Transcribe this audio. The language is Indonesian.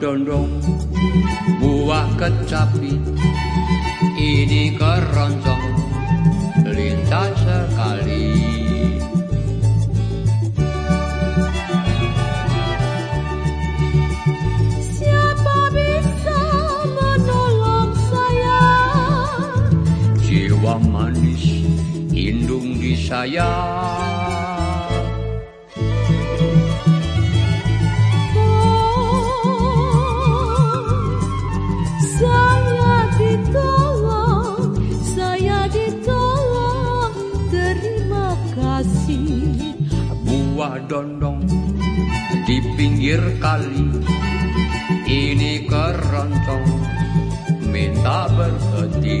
dondong buah kecapi ini keroncong lincah sekali Siapa bisa menolong saya? jiwa manis indung di saya kasih. buah dondong di pinggir kali ini keroncong minta berhenti